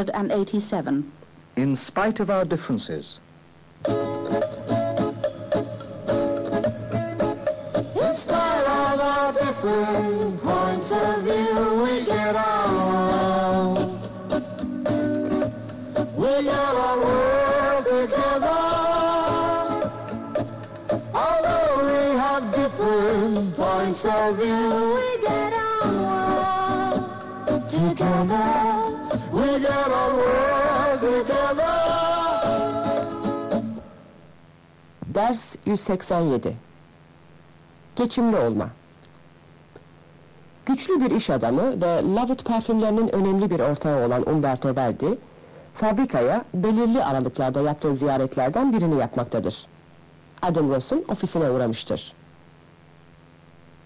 187. In spite of our differences. In spite of our different points of view, we get along. We get on well together. Although we have different points of view, we get on well together. Ders 187 Geçimli olma Güçlü bir iş adamı ve Lovett parfümlerinin önemli bir ortağı olan Umberto Verdi, fabrikaya belirli aralıklarda yaptığı ziyaretlerden birini yapmaktadır. Adam Ross'un ofisine uğramıştır.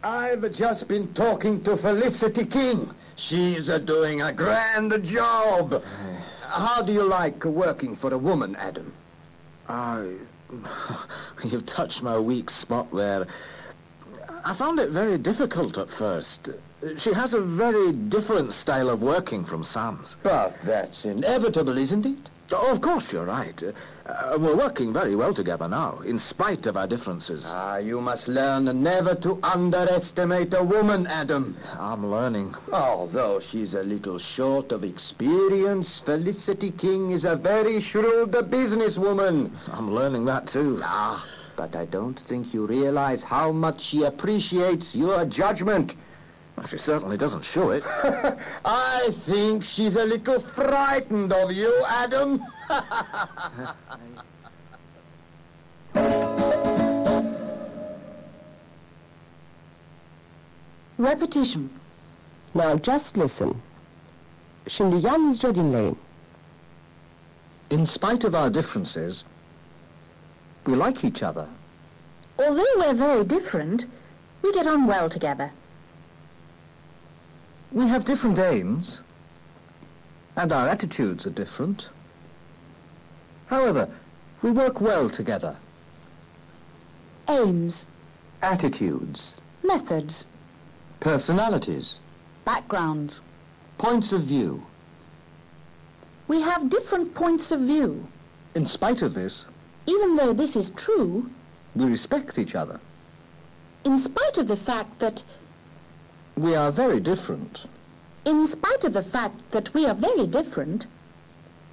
I've just been talking to Felicity King. She's uh, doing a grand job. How do you like working for a woman, Adam? I... You've touched my weak spot there. I found it very difficult at first. She has a very different style of working from Sam's. But that's inevitable, isn't it? Oh, of course, you're right. Uh, we're working very well together now, in spite of our differences. Ah, you must learn never to underestimate a woman, Adam. I'm learning. Although she's a little short of experience, Felicity King is a very shrewd businesswoman. I'm learning that too. Ah, but I don't think you realize how much she appreciates your judgment. Well, she certainly doesn't show it. I think she's a little frightened of you, Adam. Repetition. Now just listen. Şimdi yalnızca dinleyin. In spite of our differences, we like each other. Although we're very different, we get on well together. We have different aims, and our attitudes are different. However, we work well together. Aims, Attitudes, methods, personalities, backgrounds. points of view. We have different points of view. In spite of this, Even though this is true, we respect each other. in spite of the fact that, We are very different. in spite of the fact that we are very different,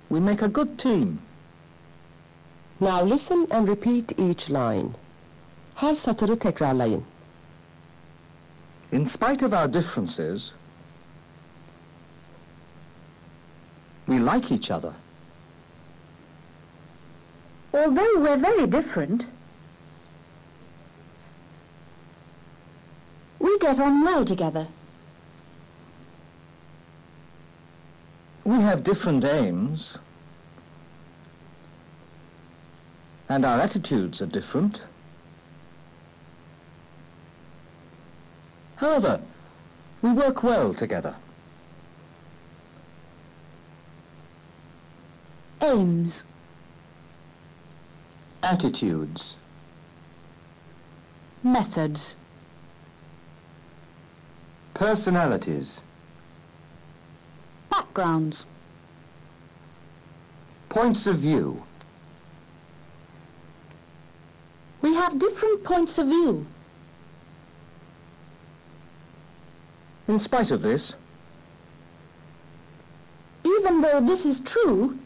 We make a good team. Now listen and repeat each line. Her satırı tekrarlayın. In spite of our differences, we like each other. although we're very different, get on well together. We have different aims, and our attitudes are different. However, we work well together. Aims, Attitudes, methods, personalities, backgrounds. points of view. We have different points of view. In spite of this, Even though this is true,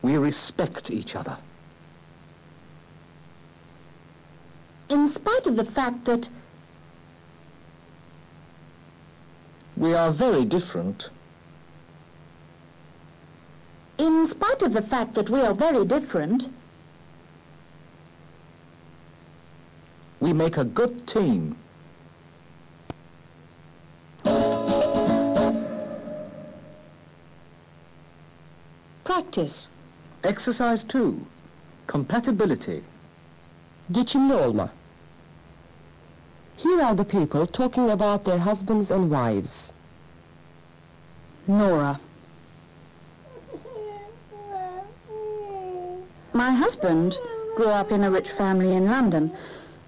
we respect each other. in spite of the fact that, We are very different, in spite of the fact that we are very different, we make a good team. practice. Exercise 2. Compatibility. Geçimli olma. Here are the people talking about their husbands and wives. Nora. My husband grew up in a rich family in London,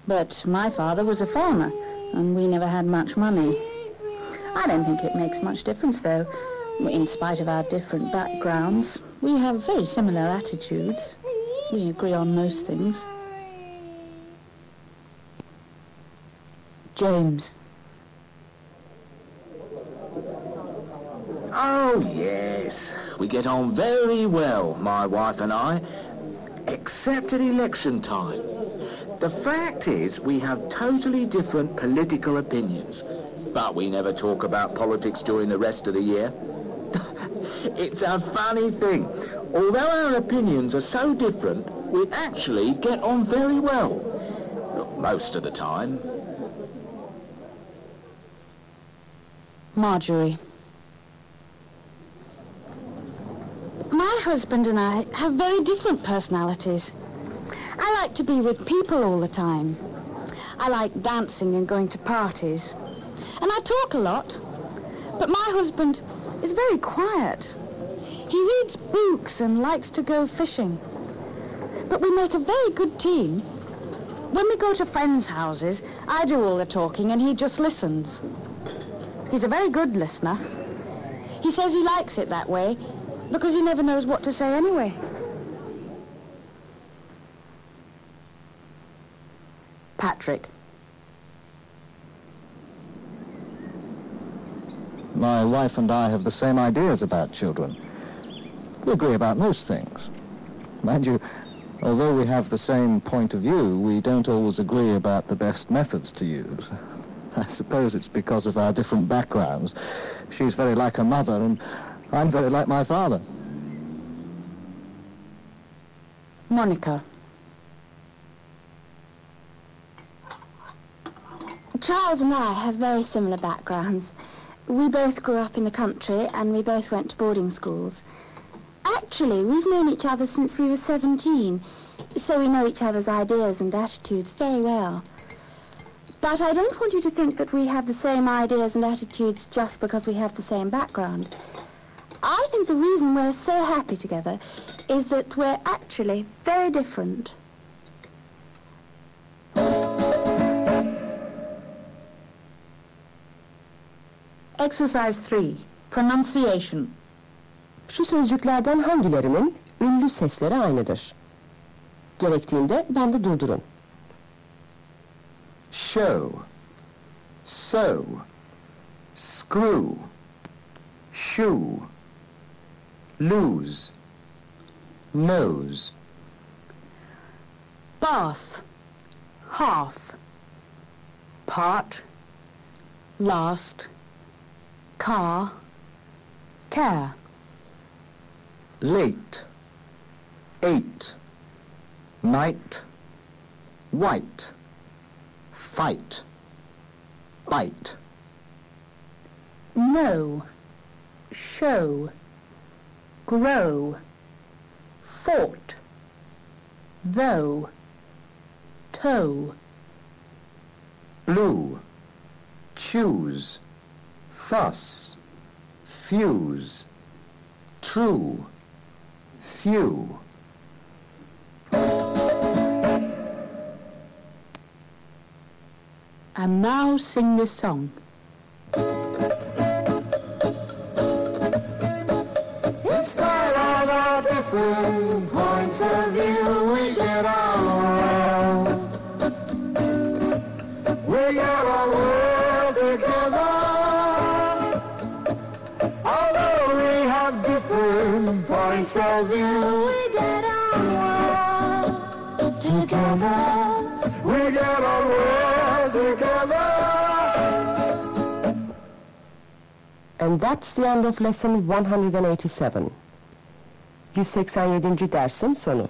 but my father was a farmer, and we never had much money. I don't think it makes much difference, though. In spite of our different backgrounds, we have very similar attitudes. We agree on most things. James. Oh, yes. We get on very well, my wife and I, except at election time. The fact is, we have totally different political opinions. But we never talk about politics during the rest of the year. it's a funny thing. Although our opinions are so different, we actually get on very well. Most of the time. Marjorie. My husband and I have very different personalities. I like to be with people all the time. I like dancing and going to parties. And I talk a lot. But my husband is very quiet. He reads books and likes to go fishing. But we make a very good team. When we go to friends' houses, I do all the talking and he just listens. He's a very good listener. He says he likes it that way because he never knows what to say anyway. Patrick. My wife and I have the same ideas about children. We agree about most things. Mind you, although we have the same point of view, we don't always agree about the best methods to use. I suppose it's because of our different backgrounds. She's very like her mother, and I'm very like my father. Monica. Charles and I have very similar backgrounds. We both grew up in the country and we both went to boarding schools. Actually, we've known each other since we were 17, so we know each other's ideas and attitudes very well. But I don't want you to think that we have the same ideas and attitudes just because we have the same background. I think the reason we're so happy together is that we're actually very different. Exercise 3. Pronunciation. Şu sözcüklerden hangilerinin ünlü sesleri aynıdır? Gerektiğinde bende durdurun. Show. Sew. Screw. Shoe. Lose. Nose. Bath. Half. Part. Last. Car. Care. Late. Eight. Night. White. Fight. Bite. know, show, grow, fought, though, toe, Blue. Choose. Fuss. Fuse. True. Few. And now sing this song. In spite of our different points of view, we get on well. We get on well together. Although we have different points of view, we get on together. We get on And that's the end of lesson 187. 187. dersin sonu.